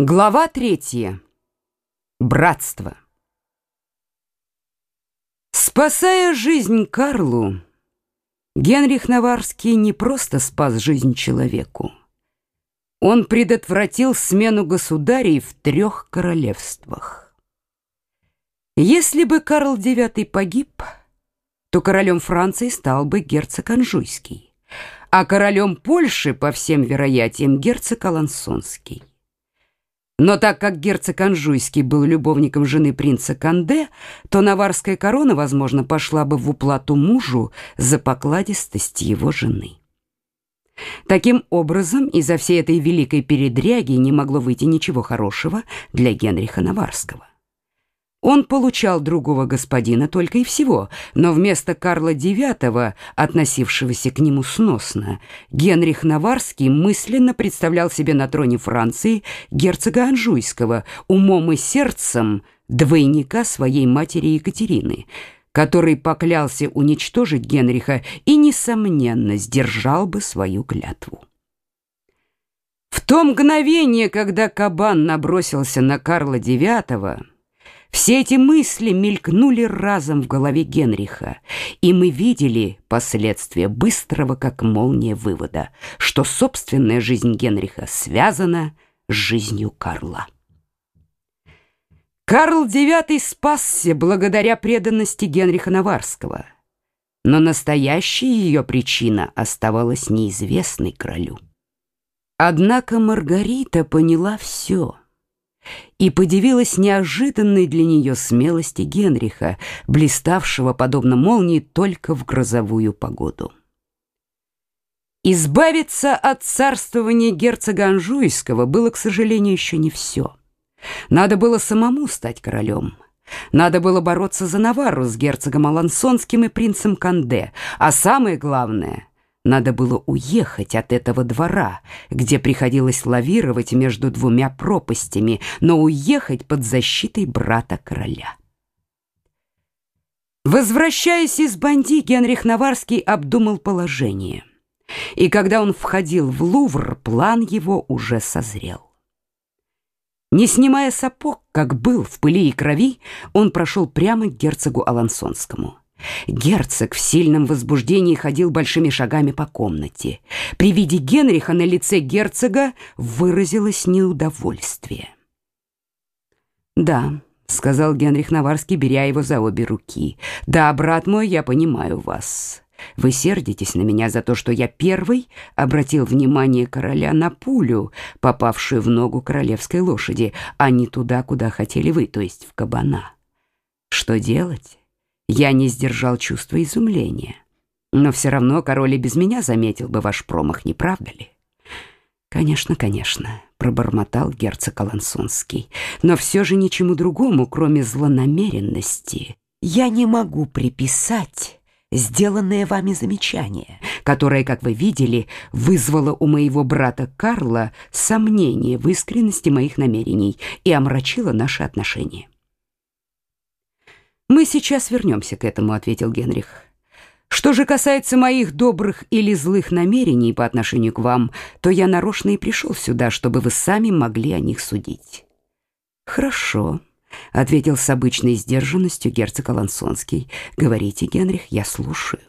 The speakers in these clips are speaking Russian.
Глава третья. Братство. Спасая жизнь Карлу, Генрих Наварский не просто спас жизнь человеку. Он предотвратил смену государей в трех королевствах. Если бы Карл IX погиб, то королем Франции стал бы герцог Анжуйский, а королем Польши, по всем вероятиям, герцог Алансонский. Но так как герцог Анжуйский был любовником жены принца Канде, то наварская корона, возможно, пошла бы в уплату мужу за покладистость его жены. Таким образом, из-за всей этой великой передряги не могло выйти ничего хорошего для Генриха Наварского. Он получал другого господина только и всего, но вместо Карла IX, относившегося к нему сносно, Генрих Наварский мысленно представлял себе на троне Франции герцога Анжуйского, умом и сердцем двойника своей матери Екатерины, который поклялся уничтожить Генриха и, несомненно, сдержал бы свою клятву. В то мгновение, когда кабан набросился на Карла IX, все эти мысли мелькнули разом в голове Генриха, и мы видели последствия быстрого, как молния, вывода, что собственная жизнь Генриха связана с жизнью Карла. Карл IX спасся благодаря преданности Генриха Наварского, но настоящая ее причина оставалась неизвестной королю. Однако Маргарита поняла все — и подивилась неожиданной для нее смелости Генриха, блиставшего подобно молнии только в грозовую погоду. Избавиться от царствования герцога Анжуйского было, к сожалению, еще не все. Надо было самому стать королем. Надо было бороться за Наварру с герцогом Алансонским и принцем Канде, а самое главное надо было уехать от этого двора, где приходилось лавировать между двумя пропастями, но уехать под защитой брата короля. Возвращаясь из Банди, Генрих Наварский обдумал положение. И когда он входил в Лувр, план его уже созрел. Не снимая сапог, как был в пыли и крови, он прошел прямо к герцогу Алансонскому. Герцог в сильном возбуждении ходил большими шагами по комнате. При виде Генриха на лице герцога выразилось неудовольствие. «Да», — сказал Генрих Наварский, беря его за обе руки. «Да, брат мой, я понимаю вас. Вы сердитесь на меня за то, что я первый обратил внимание короля на пулю, попавшую в ногу королевской лошади, а не туда, куда хотели вы, то есть в кабана. Что делать?» Я не сдержал чувства изумления. Но все равно король и без меня заметил бы ваш промах, не правда ли? Конечно, конечно, пробормотал герцог Алансонский. Но все же ничему другому, кроме злонамеренности, я не могу приписать сделанное вами замечание, которое, как вы видели, вызвало у моего брата Карла сомнение в искренности моих намерений и омрачило наши отношения. «Мы сейчас вернемся к этому», — ответил Генрих. «Что же касается моих добрых или злых намерений по отношению к вам, то я нарочно и пришел сюда, чтобы вы сами могли о них судить». «Хорошо», — ответил с обычной сдержанностью герцог Алансонский. «Говорите, Генрих, я слушаю».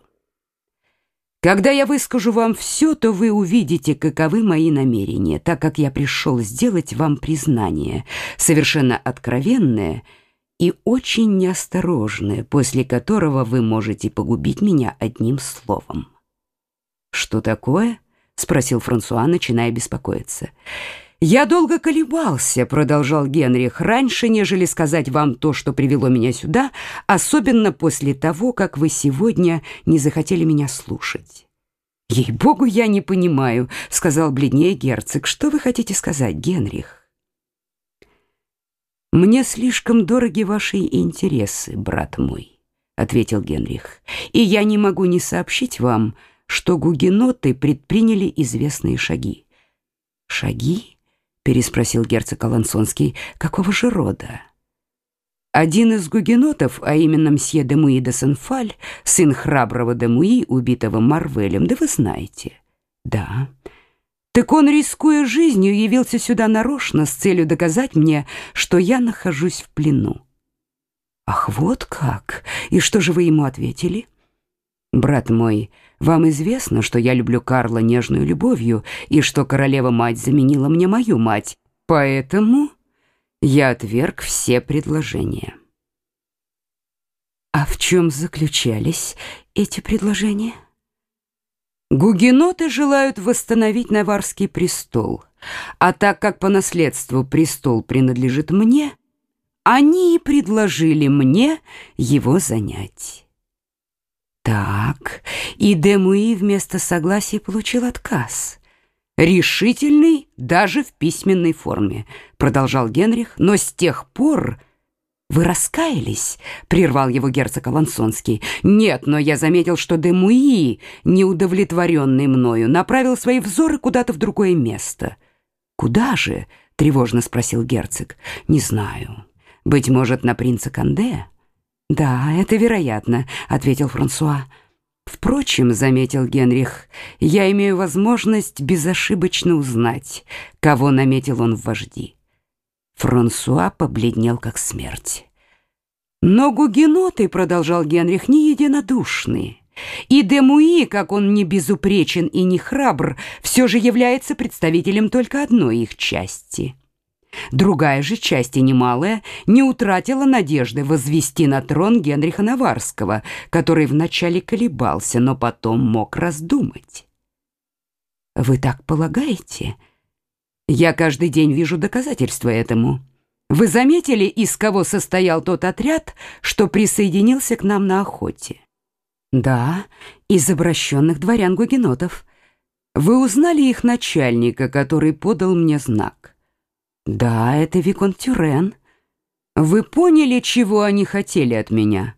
Когда я выскажу вам все, то вы увидите, каковы мои намерения, так как я пришел сделать вам признание, совершенно откровенное и очень неосторожное, после которого вы можете погубить меня одним словом. Что такое? спросил Франсуа, начиная беспокоиться. Я долго колебался, продолжал Генрих, раньше, нежели сказать вам то, что привело меня сюда, особенно после того, как вы сегодня не захотели меня слушать. Ей-богу, я не понимаю, сказал бледнее герцог. Что вы хотите сказать, Генрих? «Мне слишком дороги ваши интересы, брат мой», — ответил Генрих, «и я не могу не сообщить вам, что гугеноты предприняли известные шаги». «Шаги?» — переспросил герцог Алансонский. «Какого же рода?» Один из гугенотов, а именно мсье де Муи де Сенфаль, сын храброго де Муи, убитого Марвелем, да вы знаете. Да, Так он, рискуя жизнью, явился сюда нарочно с целью доказать мне, что я нахожусь в плену. Ах, вот как! И что же вы ему ответили? Брат мой, вам известно, что я люблю Карла нежную любовью и что королева-мать заменила мне мою мать. Поэтому я отверг все предложения. А в чем заключались эти предложения? Гугеноты желают восстановить Наварский престол, а так как по наследству престол принадлежит мне, они и предложили мне его занять. Так, и Демуи вместо согласия получил отказ. Решительный даже в письменной форме, продолжал Генрих, но с тех пор «Вы раскаялись?» — прервал его герцог Алансонский. «Нет, но я заметил, что Демуи, неудовлетворенный мною, направил свои взоры куда-то в другое место». «Куда же?» — тревожно спросил герцог. «Не знаю. Быть может, на принца Канде?» «Да, это вероятно», — ответил Франсуа. «Впрочем, — заметил Генрих, — я имею возможность безошибочно узнать, кого наметил он в вожди». Франсуа побледнел как смерть. Но гугеноты, продолжал Генрих, не единодушны. И Демуи, как он не безупречен и не храбр, все же является представителем только одной их части. Другая же часть, и немалая, не утратила надежды возвести на трон Генриха Наварского, который вначале колебался, но потом мог раздумать. «Вы так полагаете?» Я каждый день вижу доказательства этому. Вы заметили, из кого состоял тот отряд, что присоединился к нам на охоте? Да, из обращенных дворян-гугенотов. Вы узнали их начальника, который подал мне знак? Да, это Виконт Тюрен. Вы поняли, чего они хотели от меня?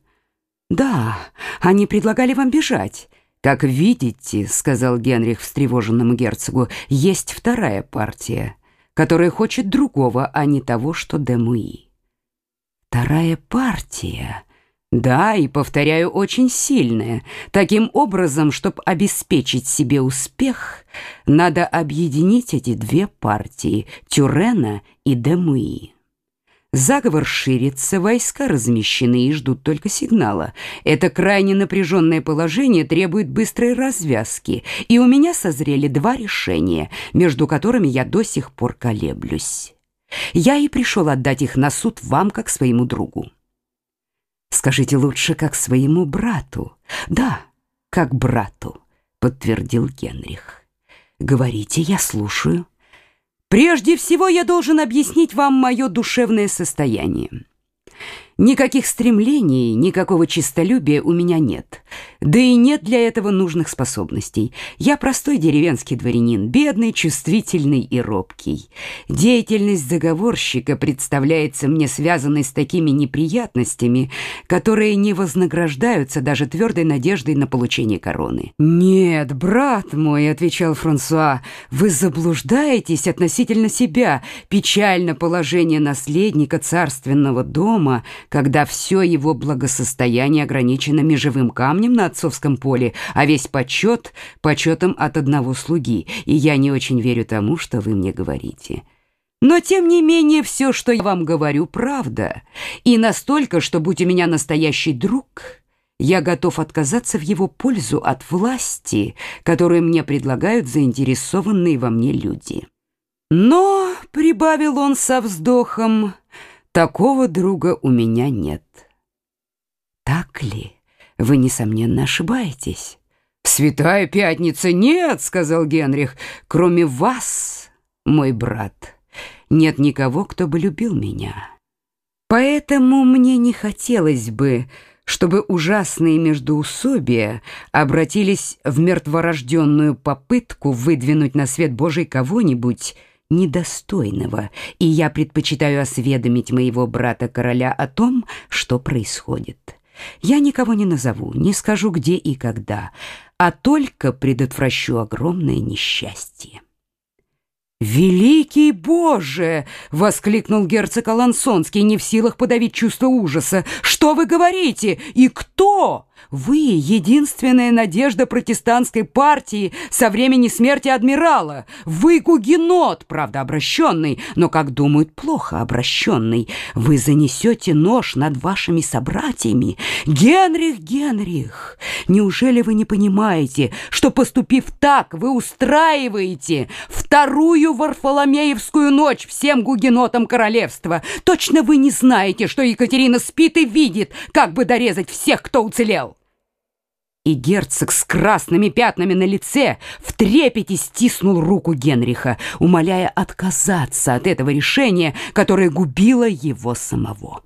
Да, они предлагали вам бежать. «Как видите, — сказал Генрих встревоженному герцогу, — есть вторая партия, которая хочет другого, а не того, что Демуи». «Вторая партия?» Да, и, повторяю, очень сильная. Таким образом, чтобы обеспечить себе успех, надо объединить эти две партии — Тюрена и Демуи. Заговор ширится, войска размещены и ждут только сигнала. Это крайне напряженное положение требует быстрой развязки, и у меня созрели два решения, между которыми я до сих пор колеблюсь. Я и пришел отдать их на суд вам, как своему другу. Скажите лучше, как своему брату. Да, как брату, подтвердил Генрих. Говорите, я слушаю. Прежде всего я должен объяснить вам мое душевное состояние. Никаких стремлений, никакого честолюбия у меня нет. Да и нет для этого нужных способностей. Я простой деревенский дворянин, бедный, чувствительный и робкий. Деятельность заговорщика представляется мне связанной с такими неприятностями, которые не вознаграждаются даже твердой надеждой на получение короны. «Нет, брат мой», — отвечал Франсуа, — «вы заблуждаетесь относительно себя. Печально положение наследника царственного дома — когда все его благосостояние ограничено межевым камнем на отцовском поле, а весь почет — почетом от одного слуги, и я не очень верю тому, что вы мне говорите. Но, тем не менее, все, что я вам говорю, правда, и настолько, что, будь у меня настоящий друг, я готов отказаться в его пользу от власти, которую мне предлагают заинтересованные во мне люди. Но, — прибавил он со вздохом, — Такого друга у меня нет. Так ли? Вы, несомненно, ошибаетесь. «Святая Пятница, нет!» — сказал Генрих. «Кроме вас, мой брат, нет никого, кто бы любил меня. Поэтому мне не хотелось бы, чтобы ужасные междоусобия обратились в мертворожденную попытку выдвинуть на свет Божий кого-нибудь, недостойного, и я предпочитаю осведомить моего брата-короля о том, что происходит. Я никого не назову, не скажу где и когда, а только предотвращу огромное несчастье. «Великий Боже!» — воскликнул герцог Алансонский, не в силах подавить чувство ужаса. «Что вы говорите? И кто? Вы — единственная надежда протестантской партии со времени смерти адмирала. Вы гугенот, правда, обращенный, но, как думают, плохо обращенный. Вы занесете нож над вашими собратьями. Генрих, Генрих, неужели вы не понимаете, что, поступив так, вы устраиваете вторую Варфоломеевскую ночь всем гугенотам королевства? Точно вы не знаете, что Екатерина спит и видит, как бы дорезать всех, кто уцелел. И герцог с красными пятнами на лице в трепете стиснул руку Генриха, умоляя отказаться от этого решения, которое губило его самого.